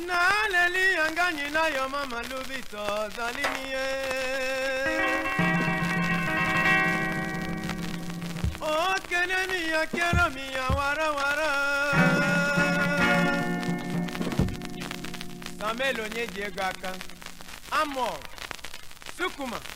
naleli yanganyi nayo mama lubi tozalini ye okene miya kero miya warawara samelo nye diegaka amor sukuma.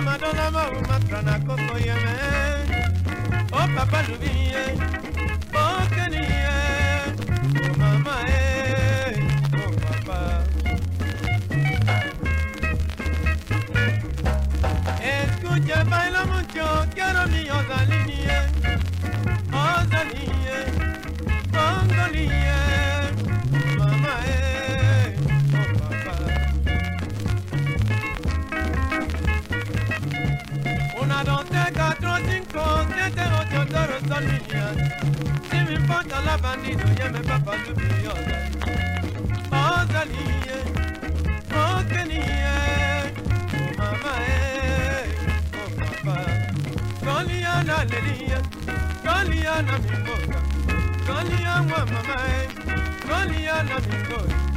madola maumatra na kokoyeme o oh, papa lubie eh. Lelia, Goliana, mi. Goliana, mamá, eh, Goliana, mi boca.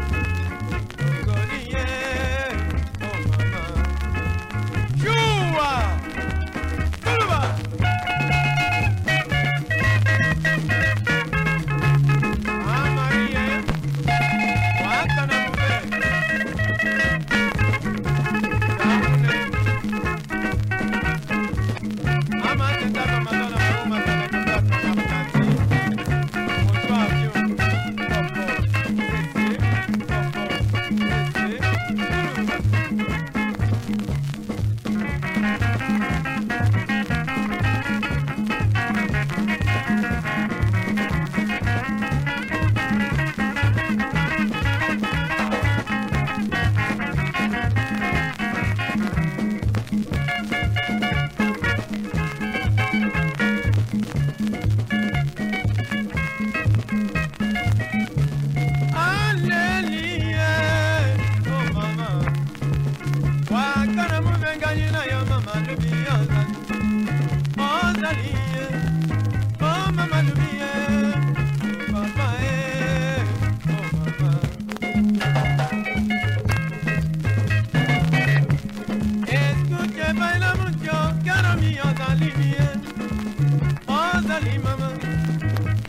Ozali mama,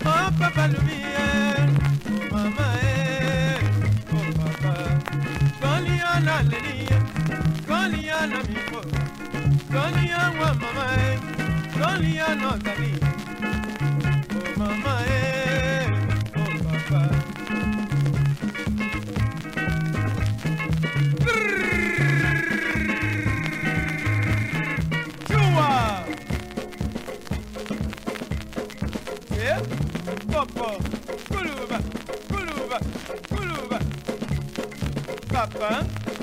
oh papa lubiya, oh mama eh, oh papa. Goliana lelia, Goliana mi po, Goliana mama eh, Goliana ozali. Oh Papa, kuluba, kuluba, kuluba. Papa,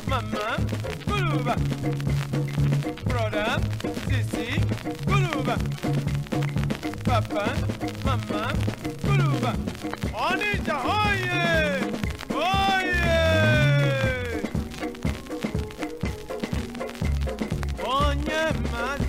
mama, kuluba. Brother, sisi, kuluba. Papa, mama, kuluba. Onija, oye! Oye! Onye majuwe,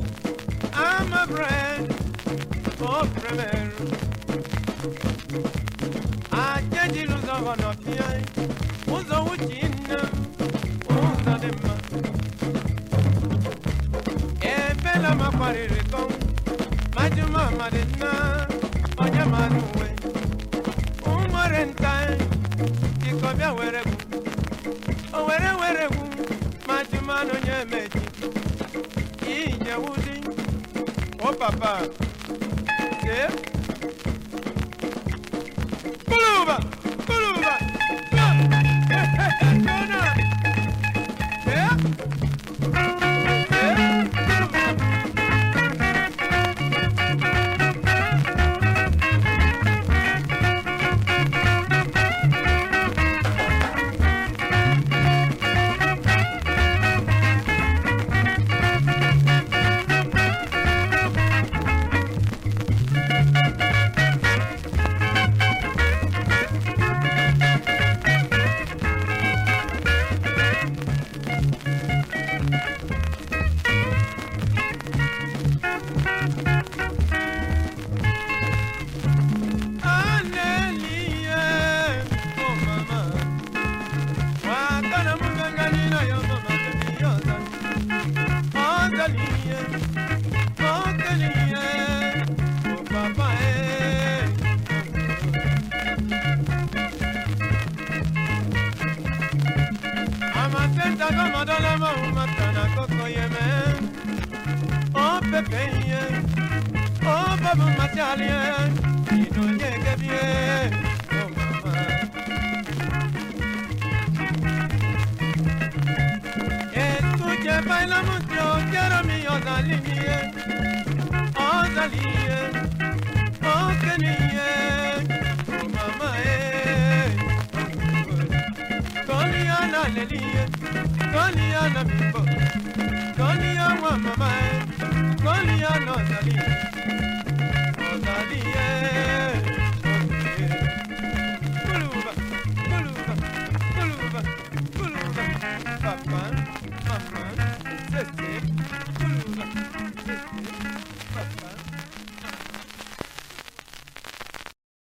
bread. Primero. Aje wanapia ụzọ uchinna ụzọ dị mma ebela makwarịrị kọ majuma madị nna onye mara uwe nwere nta dịkọbịa were gwu o were were gwu majuma na onye meji ijewudi o papa entender? Amatenta kama dola maumatana koko yeme. Pepe ye, babu machali ye. Ino nyege bie, oh mama. Mama. Konia na fibo, konia wa mama, konia no zali, zali eh.